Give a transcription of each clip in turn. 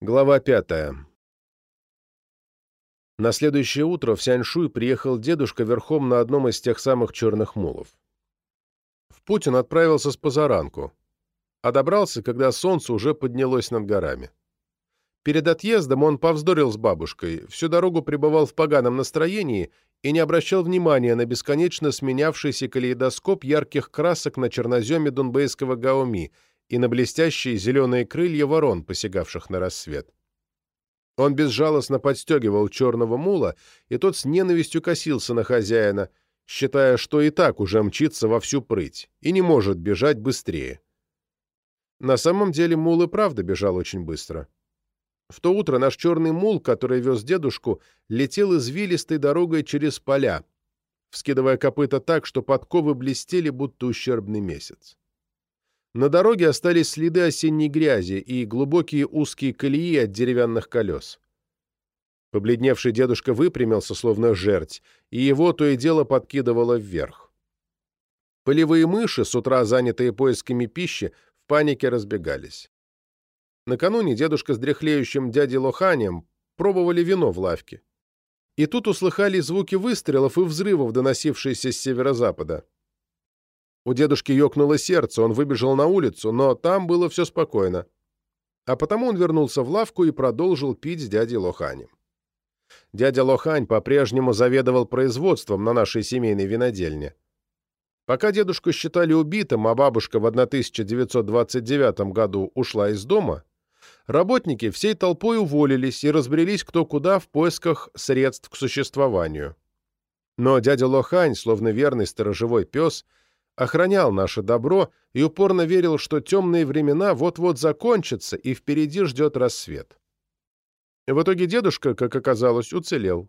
Глава пятая. На следующее утро в Сяньшуй приехал дедушка верхом на одном из тех самых черных мулов. В путь он отправился с позаранку, а добрался, когда солнце уже поднялось над горами. Перед отъездом он повздорил с бабушкой, всю дорогу пребывал в поганом настроении и не обращал внимания на бесконечно сменявшийся калейдоскоп ярких красок на черноземе дунбейского гаоми — и на блестящие зеленые крылья ворон, посягавших на рассвет. Он безжалостно подстегивал черного мула, и тот с ненавистью косился на хозяина, считая, что и так уже мчится во всю прыть и не может бежать быстрее. На самом деле мул и правда бежал очень быстро. В то утро наш черный мул, который вез дедушку, летел извилистой дорогой через поля, вскидывая копыта так, что подковы блестели, будто ущербный месяц. На дороге остались следы осенней грязи и глубокие узкие колеи от деревянных колес. Побледневший дедушка выпрямился, словно жерть, и его то и дело подкидывало вверх. Полевые мыши, с утра занятые поисками пищи, в панике разбегались. Накануне дедушка с дряхлеющим дядей Лоханем пробовали вино в лавке. И тут услыхали звуки выстрелов и взрывов, доносившиеся с северо-запада. У дедушки ёкнуло сердце, он выбежал на улицу, но там было все спокойно. А потому он вернулся в лавку и продолжил пить с дядей Лоханем. Дядя Лохань по-прежнему заведовал производством на нашей семейной винодельне. Пока дедушку считали убитым, а бабушка в 1929 году ушла из дома, работники всей толпой уволились и разбрелись кто куда в поисках средств к существованию. Но дядя Лохань, словно верный сторожевой пес, охранял наше добро и упорно верил, что темные времена вот-вот закончатся и впереди ждет рассвет. В итоге дедушка, как оказалось, уцелел.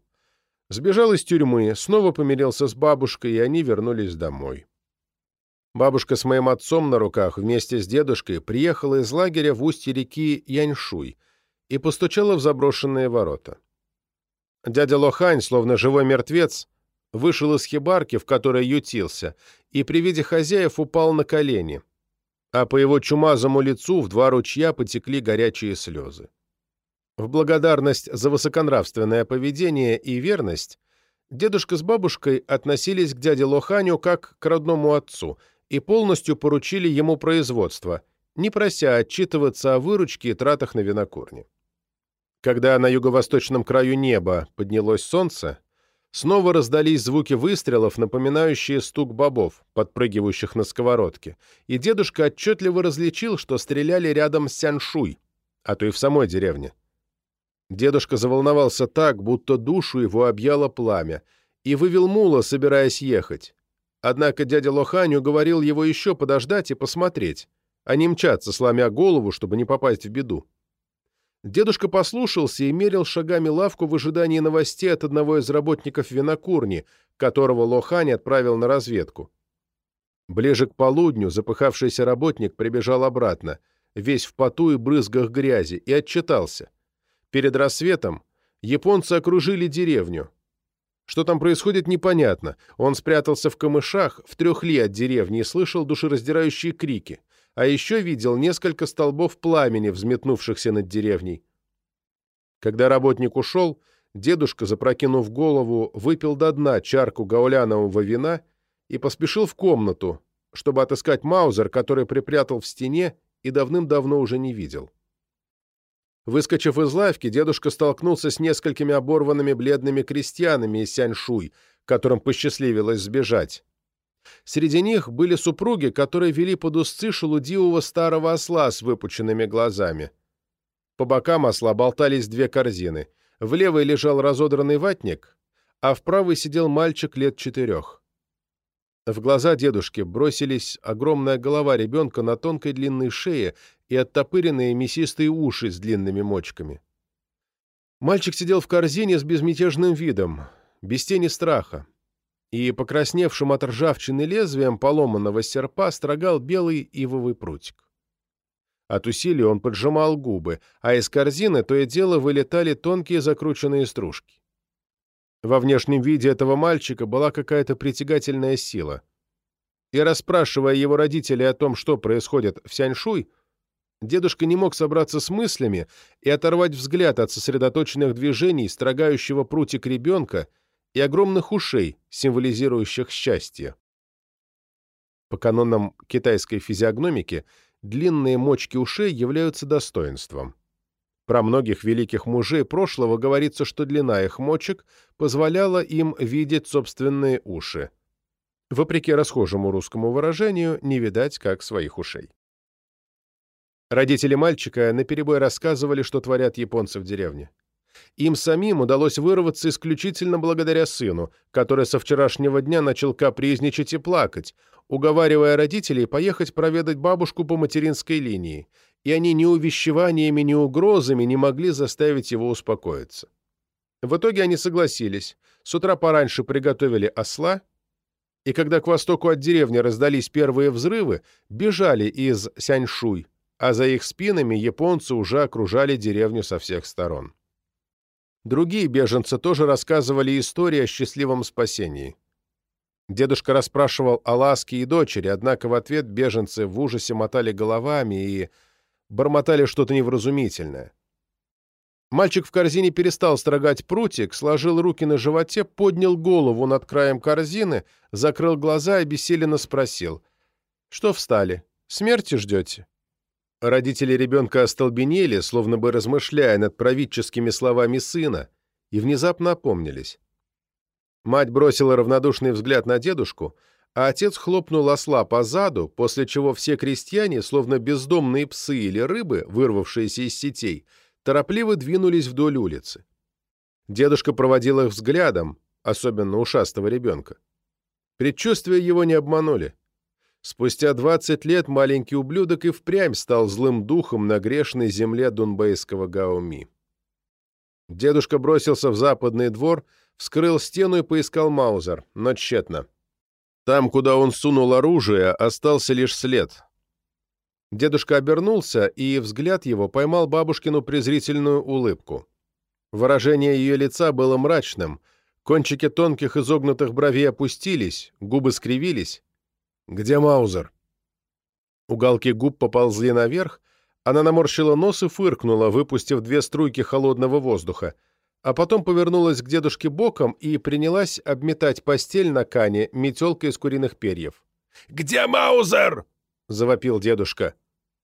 Сбежал из тюрьмы, снова помирился с бабушкой, и они вернулись домой. Бабушка с моим отцом на руках вместе с дедушкой приехала из лагеря в устье реки Яньшуй и постучала в заброшенные ворота. Дядя Лохань, словно живой мертвец, вышел из хибарки, в которой ютился, и при виде хозяев упал на колени, а по его чумазому лицу в два ручья потекли горячие слезы. В благодарность за высоконравственное поведение и верность дедушка с бабушкой относились к дяде Лоханю как к родному отцу и полностью поручили ему производство, не прося отчитываться о выручке и тратах на винокурне. Когда на юго-восточном краю неба поднялось солнце, Снова раздались звуки выстрелов, напоминающие стук бобов, подпрыгивающих на сковородке, и дедушка отчетливо различил, что стреляли рядом с Сяншуй, а то и в самой деревне. Дедушка заволновался так, будто душу его объяло пламя, и вывел мула, собираясь ехать. Однако дядя Лохань уговорил его еще подождать и посмотреть, а не мчаться, сломя голову, чтобы не попасть в беду. Дедушка послушался и мерил шагами лавку в ожидании новостей от одного из работников винокурни, которого Лохань отправил на разведку. Ближе к полудню запыхавшийся работник прибежал обратно, весь в поту и брызгах грязи, и отчитался. Перед рассветом японцы окружили деревню. Что там происходит, непонятно. Он спрятался в камышах в трех ли от деревни и слышал душераздирающие крики а еще видел несколько столбов пламени, взметнувшихся над деревней. Когда работник ушел, дедушка, запрокинув голову, выпил до дна чарку гаулянового вина и поспешил в комнату, чтобы отыскать Маузер, который припрятал в стене и давным-давно уже не видел. Выскочив из лавки, дедушка столкнулся с несколькими оборванными бледными крестьянами из Сяньшуй, которым посчастливилось сбежать. Среди них были супруги, которые вели под узцы шелудивого старого осла с выпученными глазами. По бокам осла болтались две корзины. В левой лежал разодранный ватник, а в правой сидел мальчик лет четырех. В глаза дедушки бросились огромная голова ребенка на тонкой длинной шее и оттопыренные мясистые уши с длинными мочками. Мальчик сидел в корзине с безмятежным видом, без тени страха и покрасневшим от ржавчины лезвием поломанного серпа строгал белый ивовый прутик. От усилий он поджимал губы, а из корзины то и дело вылетали тонкие закрученные стружки. Во внешнем виде этого мальчика была какая-то притягательная сила. И расспрашивая его родителей о том, что происходит в Сяньшуй, Дедушка не мог собраться с мыслями и оторвать взгляд от сосредоточенных движений строгающего прутик ребенка и огромных ушей, символизирующих счастье. По канонам китайской физиогномики длинные мочки ушей являются достоинством. Про многих великих мужей прошлого говорится, что длина их мочек позволяла им видеть собственные уши. Вопреки расхожему русскому выражению, не видать как своих ушей. Родители мальчика наперебой рассказывали, что творят японцы в деревне. Им самим удалось вырваться исключительно благодаря сыну, который со вчерашнего дня начал капризничать и плакать, уговаривая родителей поехать проведать бабушку по материнской линии, и они ни увещеваниями, ни угрозами не могли заставить его успокоиться. В итоге они согласились, с утра пораньше приготовили осла, и когда к востоку от деревни раздались первые взрывы, бежали из Сяньшуй, а за их спинами японцы уже окружали деревню со всех сторон. Другие беженцы тоже рассказывали истории о счастливом спасении. Дедушка расспрашивал о ласке и дочери, однако в ответ беженцы в ужасе мотали головами и бормотали что-то невразумительное. Мальчик в корзине перестал строгать прутик, сложил руки на животе, поднял голову над краем корзины, закрыл глаза и бессиленно спросил. «Что встали? Смерти ждете?» Родители ребенка остолбенели, словно бы размышляя над правительскими словами сына, и внезапно опомнились. Мать бросила равнодушный взгляд на дедушку, а отец хлопнул осла по заду, после чего все крестьяне, словно бездомные псы или рыбы, вырвавшиеся из сетей, торопливо двинулись вдоль улицы. Дедушка проводил их взглядом, особенно ушастого ребенка. Предчувствия его не обманули. Спустя 20 лет маленький ублюдок и впрямь стал злым духом на грешной земле дунбейского Гауми. Дедушка бросился в западный двор, вскрыл стену и поискал Маузер, но тщетно. Там, куда он сунул оружие, остался лишь след. Дедушка обернулся, и взгляд его поймал бабушкину презрительную улыбку. Выражение ее лица было мрачным, кончики тонких изогнутых бровей опустились, губы скривились. «Где Маузер?» Уголки губ поползли наверх, она наморщила нос и фыркнула, выпустив две струйки холодного воздуха — а потом повернулась к дедушке боком и принялась обметать постель на кане метелкой из куриных перьев. «Где Маузер?» — завопил дедушка.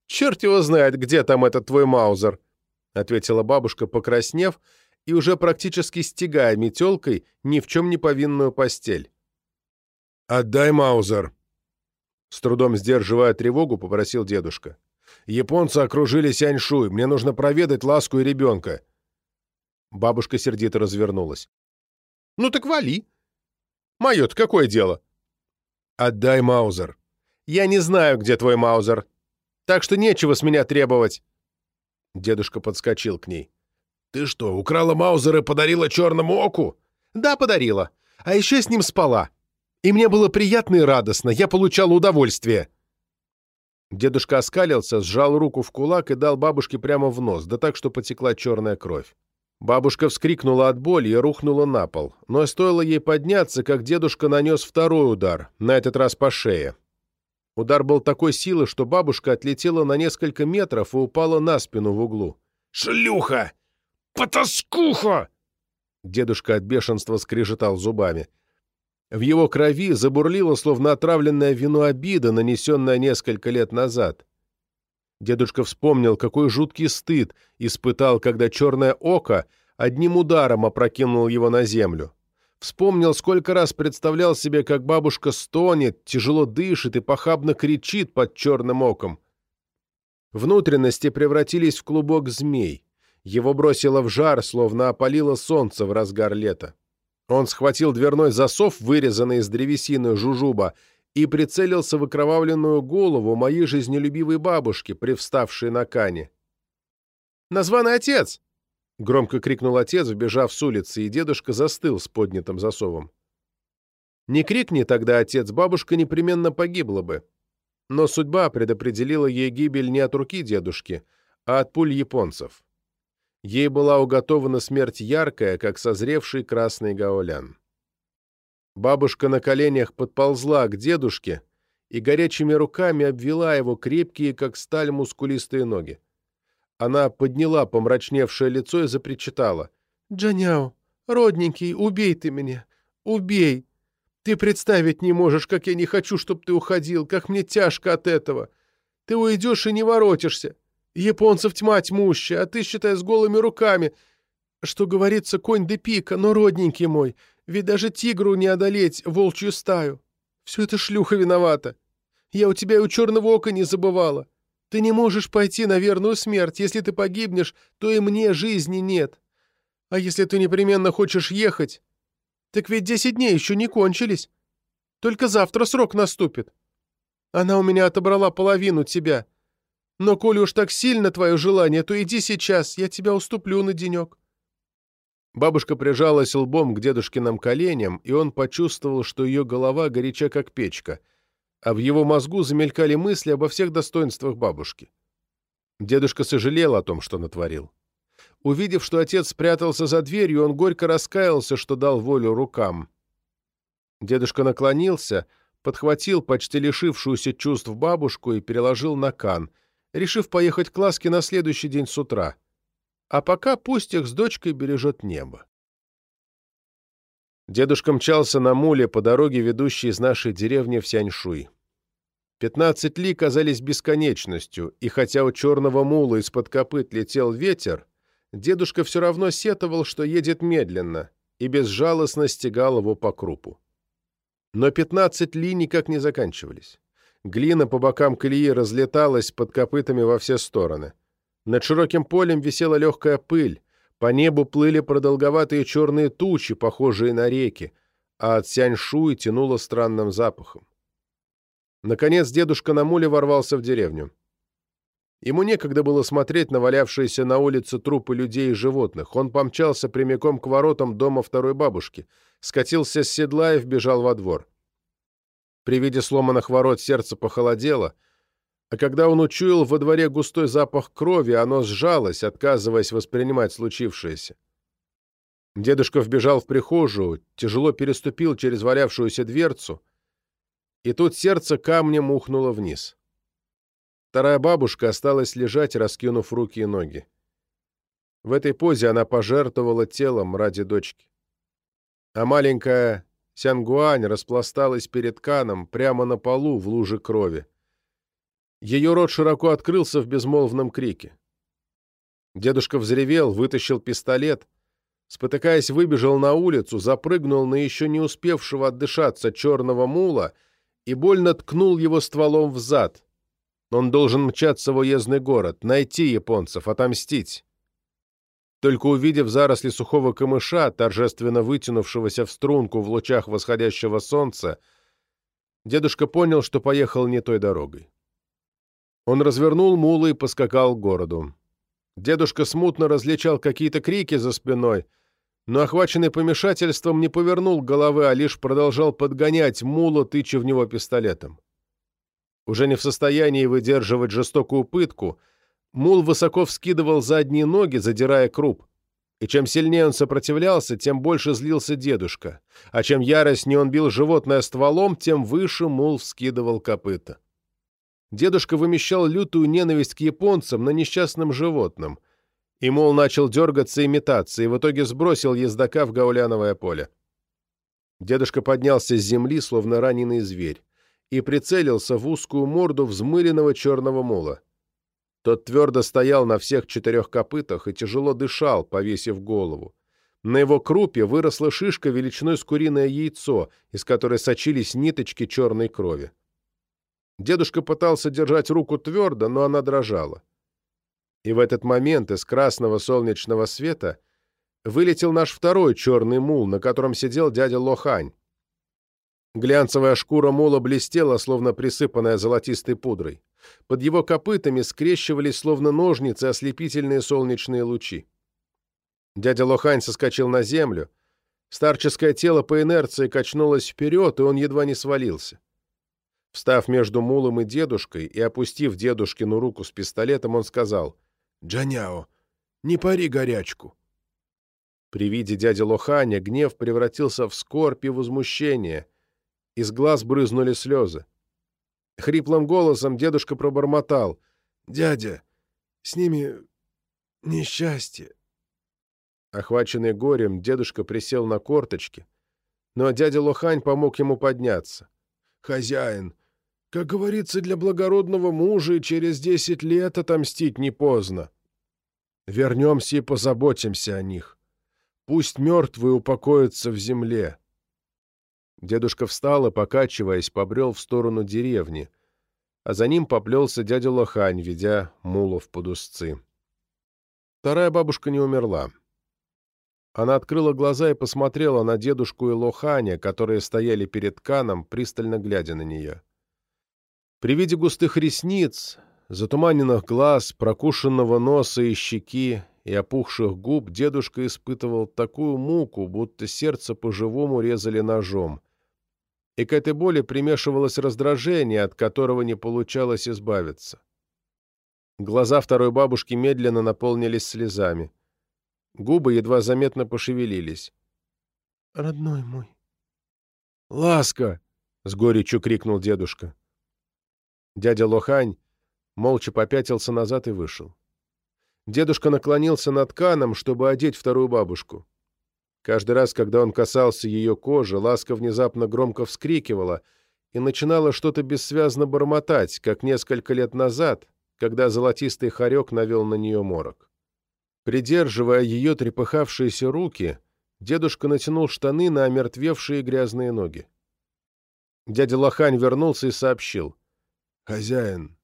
«Черт его знает, где там этот твой Маузер!» — ответила бабушка, покраснев и уже практически стегая метелкой ни в чем не повинную постель. «Отдай Маузер!» С трудом сдерживая тревогу, попросил дедушка. «Японцы окружили Сяньшуй, мне нужно проведать ласку и ребенка. Бабушка сердито развернулась. «Ну так вали. Мое-то какое дело?» «Отдай Маузер». «Я не знаю, где твой Маузер. Так что нечего с меня требовать». Дедушка подскочил к ней. «Ты что, украла Маузер и подарила черному оку?» «Да, подарила. А еще с ним спала. И мне было приятно и радостно. Я получала удовольствие». Дедушка оскалился, сжал руку в кулак и дал бабушке прямо в нос, да так, что потекла черная кровь. Бабушка вскрикнула от боли и рухнула на пол, но стоило ей подняться, как дедушка нанес второй удар, на этот раз по шее. Удар был такой силы, что бабушка отлетела на несколько метров и упала на спину в углу. «Шлюха! Потаскуха!» Дедушка от бешенства скрежетал зубами. В его крови забурлило, словно отравленное вино обида, нанесенное несколько лет назад. Дедушка вспомнил, какой жуткий стыд испытал, когда черное око одним ударом опрокинул его на землю. Вспомнил, сколько раз представлял себе, как бабушка стонет, тяжело дышит и похабно кричит под черным оком. Внутренности превратились в клубок змей. Его бросило в жар, словно опалило солнце в разгар лета. Он схватил дверной засов, вырезанный из древесины жужуба, и прицелился в окровавленную голову моей жизнелюбивой бабушки, привставшей на кане. «Названный отец!» — громко крикнул отец, вбежав с улицы, и дедушка застыл с поднятым засовом. Не крикни тогда отец, бабушка непременно погибла бы. Но судьба предопределила ей гибель не от руки дедушки, а от пуль японцев. Ей была уготована смерть яркая, как созревший красный гаолян. Бабушка на коленях подползла к дедушке и горячими руками обвела его крепкие, как сталь, мускулистые ноги. Она подняла помрачневшее лицо и запричитала. «Джаняо, родненький, убей ты меня! Убей! Ты представить не можешь, как я не хочу, чтобы ты уходил, как мне тяжко от этого! Ты уйдешь и не воротишься! Японцев тьма тьмущая, а ты, считай, с голыми руками! Что говорится, конь де пика, но родненький мой, ведь даже тигру не одолеть волчью стаю! Все это шлюха виновата! Я у тебя и у черного ока не забывала!» Ты не можешь пойти на верную смерть. Если ты погибнешь, то и мне жизни нет. А если ты непременно хочешь ехать, так ведь десять дней еще не кончились. Только завтра срок наступит. Она у меня отобрала половину тебя. Но коли уж так сильно твое желание, то иди сейчас, я тебя уступлю на денек». Бабушка прижалась лбом к дедушкиным коленям, и он почувствовал, что ее голова горяча, как печка — а в его мозгу замелькали мысли обо всех достоинствах бабушки. Дедушка сожалел о том, что натворил. Увидев, что отец спрятался за дверью, он горько раскаялся, что дал волю рукам. Дедушка наклонился, подхватил почти лишившуюся чувств бабушку и переложил на кан, решив поехать к Ласке на следующий день с утра. А пока пусть их с дочкой бережет небо. Дедушка мчался на муле по дороге, ведущей из нашей деревни в Сяньшуй. Пятнадцать ли казались бесконечностью, и хотя у черного мула из-под копыт летел ветер, дедушка все равно сетовал, что едет медленно, и безжалостно стегал его по крупу. Но пятнадцать ли никак не заканчивались. Глина по бокам колеи разлеталась под копытами во все стороны. Над широким полем висела легкая пыль, по небу плыли продолговатые черные тучи, похожие на реки, а от Сяньшуй тянуло странным запахом. Наконец дедушка на муле ворвался в деревню. Ему некогда было смотреть на валявшиеся на улице трупы людей и животных. Он помчался прямиком к воротам дома второй бабушки, скатился с седла и вбежал во двор. При виде сломанных ворот сердце похолодело, а когда он учуял во дворе густой запах крови, оно сжалось, отказываясь воспринимать случившееся. Дедушка вбежал в прихожую, тяжело переступил через валявшуюся дверцу — и тут сердце камнем ухнуло вниз. Вторая бабушка осталась лежать, раскинув руки и ноги. В этой позе она пожертвовала телом ради дочки. А маленькая Сянгуань распласталась перед Каном прямо на полу в луже крови. Ее рот широко открылся в безмолвном крике. Дедушка взревел, вытащил пистолет, спотыкаясь, выбежал на улицу, запрыгнул на еще не успевшего отдышаться черного мула — и больно ткнул его стволом в зад. Он должен мчаться в уездный город, найти японцев, отомстить. Только увидев заросли сухого камыша, торжественно вытянувшегося в струнку в лучах восходящего солнца, дедушка понял, что поехал не той дорогой. Он развернул мулы и поскакал к городу. Дедушка смутно различал какие-то крики за спиной — но, охваченный помешательством, не повернул головы, а лишь продолжал подгонять мула, тыча в него пистолетом. Уже не в состоянии выдерживать жестокую пытку, мул высоко вскидывал задние ноги, задирая круп. И чем сильнее он сопротивлялся, тем больше злился дедушка, а чем яростнее он бил животное стволом, тем выше мул вскидывал копыта. Дедушка вымещал лютую ненависть к японцам на несчастном животном — и, мол, начал дергаться и метаться, и в итоге сбросил ездока в гауляновое поле. Дедушка поднялся с земли, словно раненый зверь, и прицелился в узкую морду взмыленного черного мула. Тот твердо стоял на всех четырех копытах и тяжело дышал, повесив голову. На его крупе выросла шишка величиной с куриное яйцо, из которой сочились ниточки черной крови. Дедушка пытался держать руку твердо, но она дрожала. И в этот момент из красного солнечного света вылетел наш второй черный мул, на котором сидел дядя Лохань. Глянцевая шкура мула блестела, словно присыпанная золотистой пудрой. Под его копытами скрещивались, словно ножницы, ослепительные солнечные лучи. Дядя Лохань соскочил на землю. Старческое тело по инерции качнулось вперед, и он едва не свалился. Встав между мулом и дедушкой и опустив дедушкину руку с пистолетом, он сказал, Джаняо, не пари горячку!» При виде дяди Лоханя гнев превратился в скорбь и возмущение. Из глаз брызнули слезы. Хриплым голосом дедушка пробормотал. «Дядя, с ними несчастье». Охваченный горем, дедушка присел на корточки, но дядя Лохань помог ему подняться. «Хозяин, как говорится, для благородного мужа через десять лет отомстить не поздно. Вернемся и позаботимся о них. Пусть мертвые упокоятся в земле». Дедушка встал и, покачиваясь, побрел в сторону деревни, а за ним поплелся дядя Лохань, ведя мулов под узцы. Вторая бабушка не умерла. Она открыла глаза и посмотрела на дедушку и Лоханя, которые стояли перед Каном, пристально глядя на нее. При виде густых ресниц, затуманенных глаз, прокушенного носа и щеки и опухших губ дедушка испытывал такую муку, будто сердце по-живому резали ножом. И к этой боли примешивалось раздражение, от которого не получалось избавиться. Глаза второй бабушки медленно наполнились слезами. Губы едва заметно пошевелились. «Родной мой!» «Ласка!» — с горечью крикнул дедушка. Дядя Лохань молча попятился назад и вышел. Дедушка наклонился над Каном, чтобы одеть вторую бабушку. Каждый раз, когда он касался ее кожи, Ласка внезапно громко вскрикивала и начинала что-то бессвязно бормотать, как несколько лет назад, когда золотистый хорек навел на нее морок. Придерживая ее трепыхавшиеся руки, дедушка натянул штаны на омертвевшие грязные ноги. Дядя Лохань вернулся и сообщил. «Хозяин,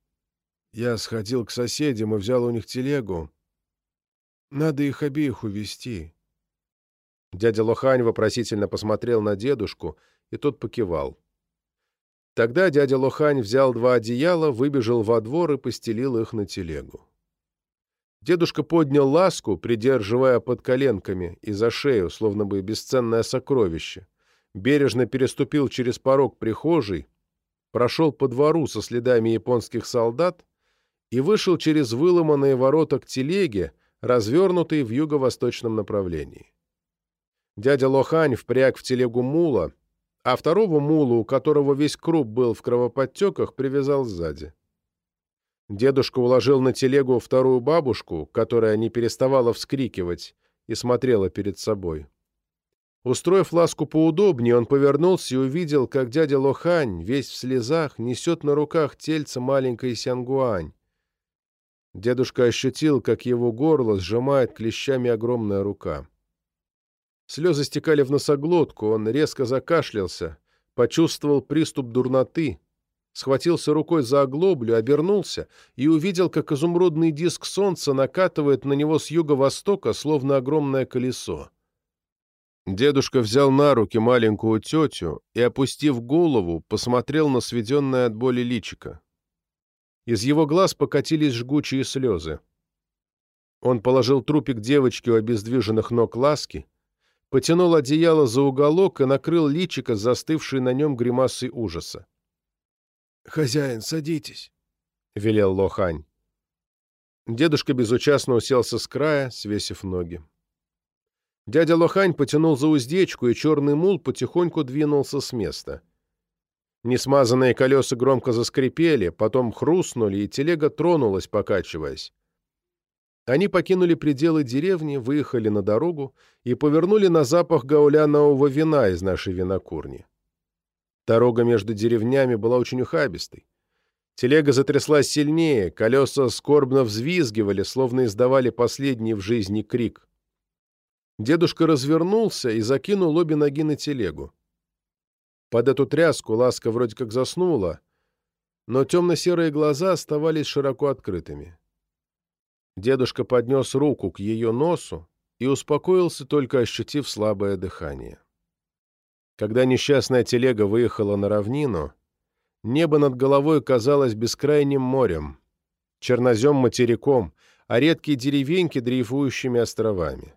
я сходил к соседям и взял у них телегу. Надо их обеих увести. Дядя Лохань вопросительно посмотрел на дедушку, и тот покивал. Тогда дядя Лохань взял два одеяла, выбежал во двор и постелил их на телегу. Дедушка поднял ласку, придерживая под коленками и за шею, словно бы бесценное сокровище. Бережно переступил через порог прихожей, прошел по двору со следами японских солдат и вышел через выломанные ворота к телеге, развернутой в юго-восточном направлении. Дядя Лохань впряг в телегу мула, а второго мула, у которого весь круп был в кровоподтеках, привязал сзади. Дедушка уложил на телегу вторую бабушку, которая не переставала вскрикивать и смотрела перед собой. Устроив ласку поудобнее, он повернулся и увидел, как дядя Лохань, весь в слезах, несет на руках тельце маленькой Сянгуань. Дедушка ощутил, как его горло сжимает клещами огромная рука. Слезы стекали в носоглотку, он резко закашлялся, почувствовал приступ дурноты, схватился рукой за оглоблю, обернулся и увидел, как изумрудный диск солнца накатывает на него с юго-востока, словно огромное колесо. Дедушка взял на руки маленькую тетю и, опустив голову, посмотрел на сведенное от боли личико. Из его глаз покатились жгучие слезы. Он положил трупик девочки у обездвиженных ног ласки, потянул одеяло за уголок и накрыл личико, застывшей на нем гримасой ужаса. «Хозяин, садитесь», — велел Лохань. Дедушка безучастно уселся с края, свесив ноги. Дядя Лохань потянул за уздечку, и черный мул потихоньку двинулся с места. Несмазанные колеса громко заскрипели, потом хрустнули, и телега тронулась, покачиваясь. Они покинули пределы деревни, выехали на дорогу и повернули на запах гаулянового вина из нашей винокурни. Дорога между деревнями была очень ухабистой. Телега затряслась сильнее, колеса скорбно взвизгивали, словно издавали последний в жизни крик. Дедушка развернулся и закинул обе ноги на телегу. Под эту тряску ласка вроде как заснула, но темно-серые глаза оставались широко открытыми. Дедушка поднес руку к ее носу и успокоился, только ощутив слабое дыхание. Когда несчастная телега выехала на равнину, небо над головой казалось бескрайним морем, чернозем материком, а редкие деревеньки дрейфующими островами.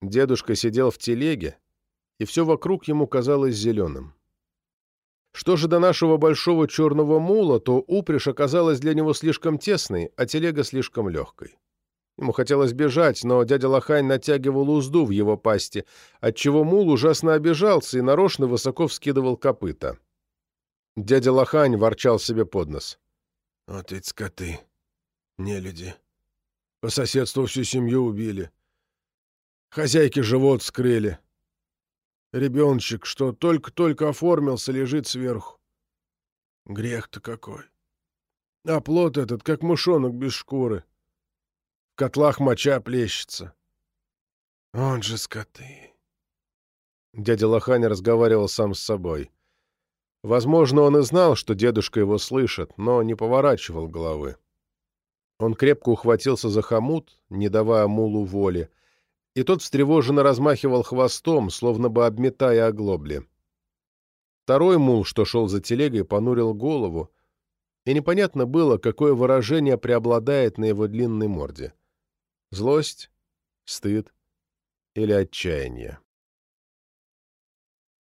Дедушка сидел в телеге, и все вокруг ему казалось зеленым. Что же до нашего большого черного мула, то упряжь оказалась для него слишком тесной, а телега слишком легкой. Ему хотелось бежать, но дядя Лохань натягивал узду в его пасти, отчего мул ужасно обижался и нарочно высоко вскидывал копыта. Дядя Лохань ворчал себе под нос. Вот ведь скоты, нелюди. По соседству всю семью убили. Хозяйки живот скрыли. Ребеночек, что только-только оформился, лежит сверху. Грех-то какой. А плод этот, как мышонок без шкуры. В котлах моча плещется. Он же скоты. Дядя Лохань разговаривал сам с собой. Возможно, он и знал, что дедушка его слышит, но не поворачивал головы. Он крепко ухватился за хомут, не давая мулу воли, и тот встревоженно размахивал хвостом, словно бы обметая оглобли. Второй мул, что шел за телегой, понурил голову, и непонятно было, какое выражение преобладает на его длинной морде. Злость, стыд или отчаяние.